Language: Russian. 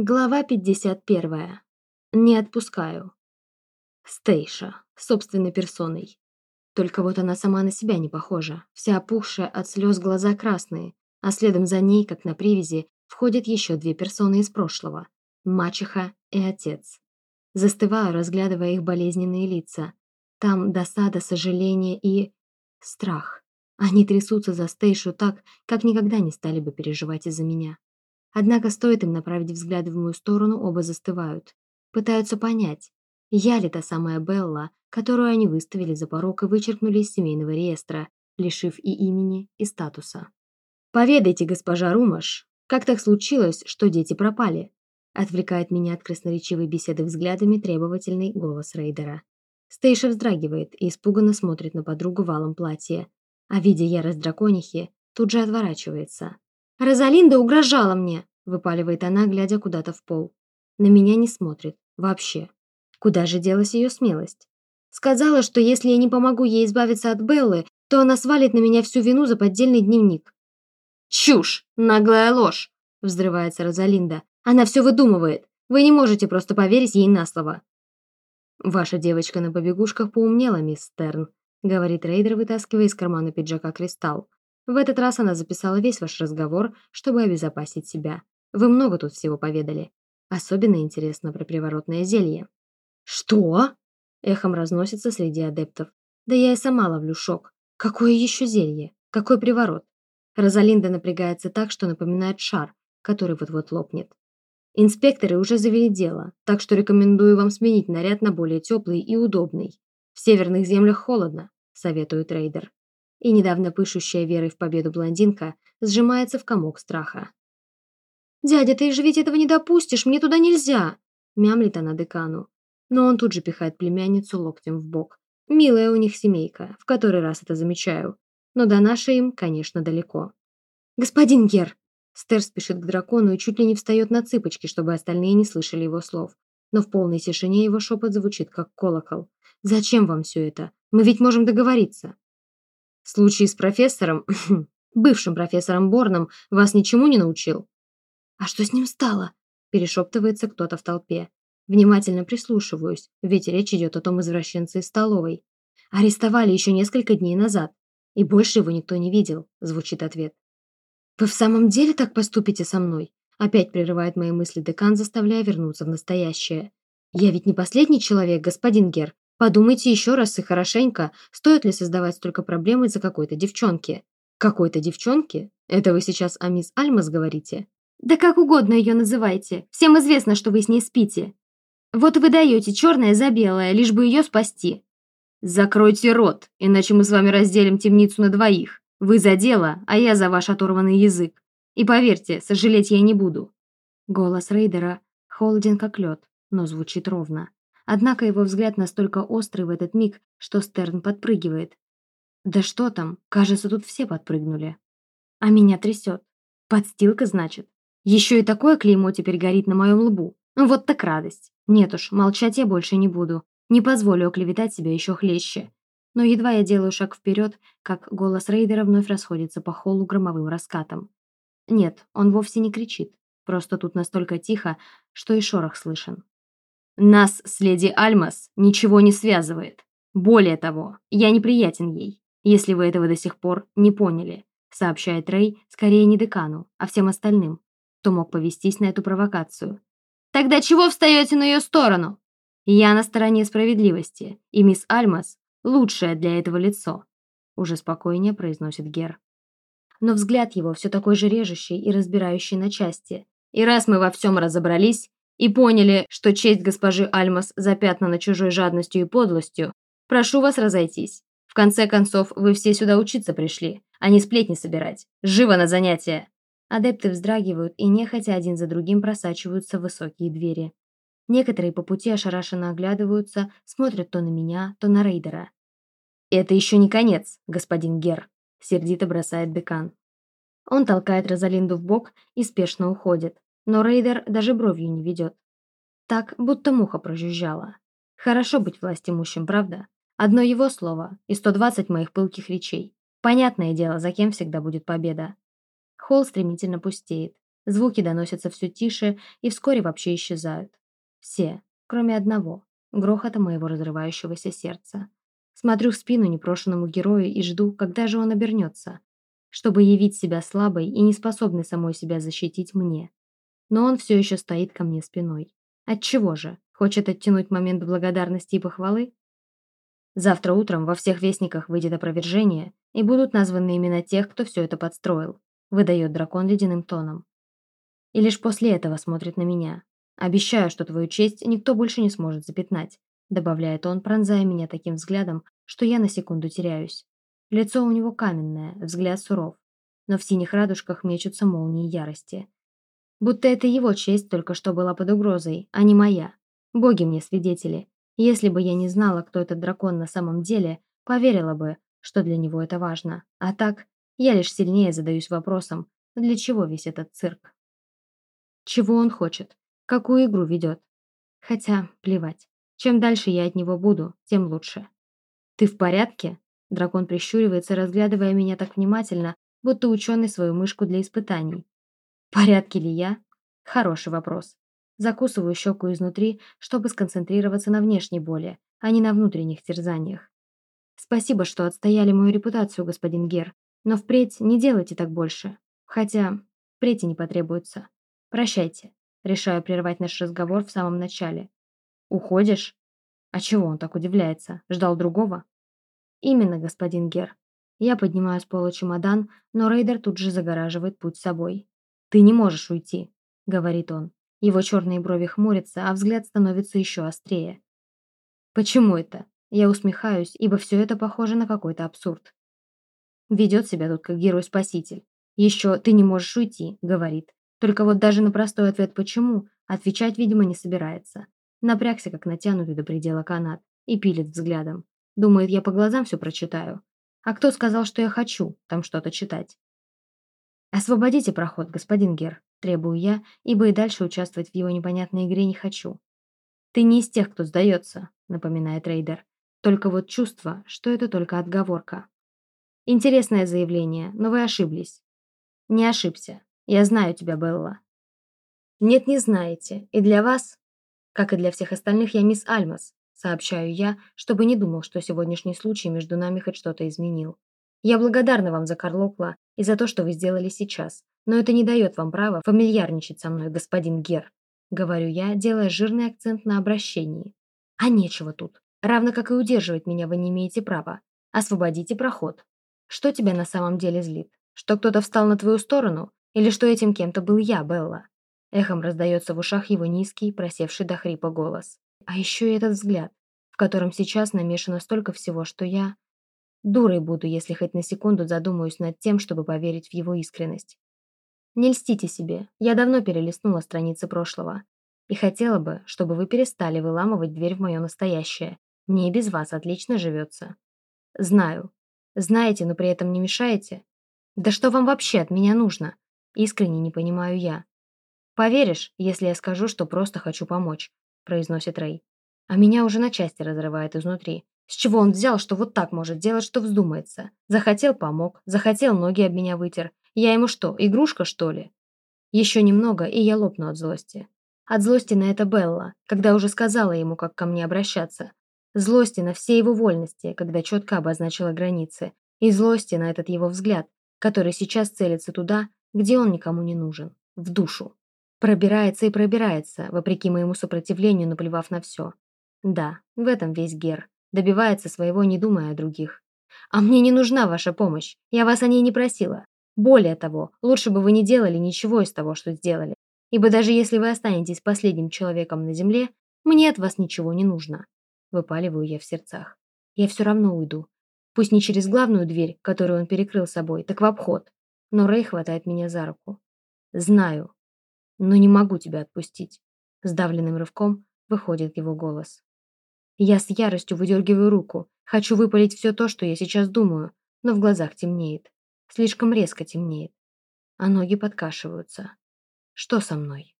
Глава 51. Не отпускаю. Стейша, собственной персоной. Только вот она сама на себя не похожа. Вся опухшая от слез глаза красные, а следом за ней, как на привязи, входят еще две персоны из прошлого. Мачеха и отец. Застываю, разглядывая их болезненные лица. Там досада, сожаление и... страх. Они трясутся за Стейшу так, как никогда не стали бы переживать из-за меня. Однако стоит им направить взгляды в мою сторону, оба застывают. Пытаются понять, я ли та самая Белла, которую они выставили за порог и вычеркнули из семейного реестра, лишив и имени, и статуса. «Поведайте, госпожа Румаш, как так случилось, что дети пропали?» Отвлекает меня от красноречивой беседы взглядами требовательный голос Рейдера. Стейша вздрагивает и испуганно смотрит на подругу валом платья, а видя ярость драконихи, тут же отворачивается. «Розалинда угрожала мне!» – выпаливает она, глядя куда-то в пол. На меня не смотрит. Вообще. Куда же делась ее смелость? Сказала, что если я не помогу ей избавиться от Беллы, то она свалит на меня всю вину за поддельный дневник. «Чушь! Наглая ложь!» – взрывается Розалинда. «Она все выдумывает. Вы не можете просто поверить ей на слово». «Ваша девочка на побегушках поумнела, мисс Стерн», – говорит Рейдер, вытаскивая из кармана пиджака кристалл. В этот раз она записала весь ваш разговор, чтобы обезопасить себя. Вы много тут всего поведали. Особенно интересно про приворотное зелье. «Что?» – эхом разносится среди адептов. Да я и сама ловлю шок. Какое еще зелье? Какой приворот? Розалинда напрягается так, что напоминает шар, который вот-вот лопнет. Инспекторы уже завели дело, так что рекомендую вам сменить наряд на более теплый и удобный. В северных землях холодно, советует рейдер и недавно пышущая верой в победу блондинка сжимается в комок страха. «Дядя, ты же ведь этого не допустишь, мне туда нельзя!» мямлит она декану. Но он тут же пихает племянницу локтем в бок. Милая у них семейка, в который раз это замечаю. Но до нашей им, конечно, далеко. «Господин Гер!» Стер спешит к дракону и чуть ли не встает на цыпочки, чтобы остальные не слышали его слов. Но в полной тишине его шепот звучит, как колокол. «Зачем вам все это? Мы ведь можем договориться!» Случай с профессором, бывшим профессором Борном, вас ничему не научил? А что с ним стало? Перешептывается кто-то в толпе. Внимательно прислушиваюсь, ведь речь идет о том извращенце из столовой. Арестовали еще несколько дней назад, и больше его никто не видел, звучит ответ. Вы в самом деле так поступите со мной? Опять прерывает мои мысли декан, заставляя вернуться в настоящее. Я ведь не последний человек, господин Гер, Подумайте еще раз и хорошенько, стоит ли создавать столько проблем из-за какой-то девчонки. Какой-то девчонки? Это вы сейчас о мисс Альмас говорите? Да как угодно ее называйте. Всем известно, что вы с ней спите. Вот вы даете черное за белое, лишь бы ее спасти. Закройте рот, иначе мы с вами разделим темницу на двоих. Вы за дело, а я за ваш оторванный язык. И поверьте, сожалеть я не буду. Голос Рейдера холоден как лед, но звучит ровно. Однако его взгляд настолько острый в этот миг, что Стерн подпрыгивает. Да что там, кажется, тут все подпрыгнули. А меня трясет. Подстилка, значит. Еще и такое клеймо теперь горит на моем лбу. Вот так радость. Нет уж, молчать я больше не буду. Не позволю оклеветать себя еще хлеще. Но едва я делаю шаг вперед, как голос рейдера вновь расходится по холлу громовым раскатом. Нет, он вовсе не кричит. Просто тут настолько тихо, что и шорох слышен. Нас с леди Альмас ничего не связывает. Более того, я неприятен ей, если вы этого до сих пор не поняли, сообщает Рэй скорее не декану, а всем остальным, кто мог повестись на эту провокацию. Тогда чего встаете на ее сторону? Я на стороне справедливости, и мисс Альмас лучшее для этого лицо, уже спокойнее произносит Гер. Но взгляд его все такой же режущий и разбирающий на части. И раз мы во всем разобрались, и поняли, что честь госпожи Альмас запятнана чужой жадностью и подлостью, прошу вас разойтись. В конце концов, вы все сюда учиться пришли, а не сплетни собирать. Живо на занятия!» Адепты вздрагивают и нехотя один за другим просачиваются в высокие двери. Некоторые по пути ошарашенно оглядываются, смотрят то на меня, то на рейдера. «Это еще не конец, господин Гер», — сердито бросает декан. Он толкает Розалинду в бок и спешно уходит но рейдер даже бровью не ведет. Так, будто муха прожужжала. Хорошо быть властимущим, правда? Одно его слово и 120 моих пылких речей. Понятное дело, за кем всегда будет победа. Холл стремительно пустеет. Звуки доносятся все тише и вскоре вообще исчезают. Все, кроме одного, грохота моего разрывающегося сердца. Смотрю в спину непрошенному герою и жду, когда же он обернется, чтобы явить себя слабой и неспособной самой себя защитить мне. Но он все еще стоит ко мне спиной. Отчего же? Хочет оттянуть момент благодарности и похвалы? Завтра утром во всех вестниках выйдет опровержение, и будут названы имена тех, кто все это подстроил, выдает дракон ледяным тоном. И лишь после этого смотрит на меня. Обещаю, что твою честь никто больше не сможет запятнать, добавляет он, пронзая меня таким взглядом, что я на секунду теряюсь. Лицо у него каменное, взгляд суров, но в синих радужках мечутся молнии ярости. Будто это его честь только что была под угрозой, а не моя. Боги мне свидетели. Если бы я не знала, кто этот дракон на самом деле, поверила бы, что для него это важно. А так, я лишь сильнее задаюсь вопросом, для чего весь этот цирк? Чего он хочет? Какую игру ведет? Хотя, плевать. Чем дальше я от него буду, тем лучше. «Ты в порядке?» Дракон прищуривается, разглядывая меня так внимательно, будто ученый свою мышку для испытаний. В порядке ли я? Хороший вопрос. Закусываю щеку изнутри, чтобы сконцентрироваться на внешней боли, а не на внутренних терзаниях. Спасибо, что отстояли мою репутацию, господин Гер, но впредь не делайте так больше. Хотя, впредь и не потребуется. Прощайте. Решаю прервать наш разговор в самом начале. Уходишь? А чего он так удивляется? Ждал другого? «Именно, господин Гер. Я поднимаю с пола чемодан, но рейдер тут же загораживает путь собой. «Ты не можешь уйти», — говорит он. Его черные брови хмурятся, а взгляд становится еще острее. «Почему это?» Я усмехаюсь, ибо все это похоже на какой-то абсурд. Ведет себя тут как герой-спаситель. «Еще ты не можешь уйти», — говорит. Только вот даже на простой ответ «почему» отвечать, видимо, не собирается. Напрягся, как натянутый до предела канат, и пилит взглядом. Думает, я по глазам все прочитаю. А кто сказал, что я хочу там что-то читать? «Освободите проход, господин Гер», – требую я, ибо и дальше участвовать в его непонятной игре не хочу. «Ты не из тех, кто сдается», – напоминает рейдер. «Только вот чувство, что это только отговорка». «Интересное заявление, но вы ошиблись». «Не ошибся. Я знаю тебя, Белла». «Нет, не знаете. И для вас, как и для всех остальных, я мисс Альмас, сообщаю я, чтобы не думал, что сегодняшний случай между нами хоть что-то изменил. Я благодарна вам за Карлокла и за то, что вы сделали сейчас, но это не дает вам права фамильярничать со мной, господин Гер, говорю я, делая жирный акцент на обращении. А нечего тут. Равно как и удерживать меня вы не имеете права. Освободите проход. Что тебя на самом деле злит? Что кто-то встал на твою сторону? Или что этим кем-то был я, Белла? Эхом раздается в ушах его низкий, просевший до хрипа голос. А еще и этот взгляд, в котором сейчас намешано столько всего, что я... Дурой буду, если хоть на секунду задумаюсь над тем, чтобы поверить в его искренность. Не льстите себе, я давно перелистнула страницы прошлого. И хотела бы, чтобы вы перестали выламывать дверь в мое настоящее. Мне и без вас отлично живется. Знаю. Знаете, но при этом не мешаете? Да что вам вообще от меня нужно? Искренне не понимаю я. Поверишь, если я скажу, что просто хочу помочь? произносит Рэй. А меня уже на части разрывает изнутри. С чего он взял, что вот так может делать, что вздумается? Захотел – помог, захотел – ноги об меня вытер. Я ему что, игрушка, что ли? Еще немного, и я лопну от злости. От злости на это Белла, когда уже сказала ему, как ко мне обращаться. Злости на все его вольности, когда четко обозначила границы. И злости на этот его взгляд, который сейчас целится туда, где он никому не нужен. В душу. Пробирается и пробирается, вопреки моему сопротивлению, наплевав на все. Да, в этом весь Гер. Добивается своего, не думая о других. А мне не нужна ваша помощь. Я вас о ней не просила. Более того, лучше бы вы не делали ничего из того, что сделали. Ибо даже если вы останетесь последним человеком на земле, мне от вас ничего не нужно. Выпаливаю я в сердцах. Я все равно уйду. Пусть не через главную дверь, которую он перекрыл собой, так в обход. Но Рэй хватает меня за руку. Знаю, но не могу тебя отпустить. Сдавленным рывком выходит его голос. Я с яростью выдергиваю руку, хочу выпалить все то, что я сейчас думаю, но в глазах темнеет. Слишком резко темнеет. А ноги подкашиваются. Что со мной?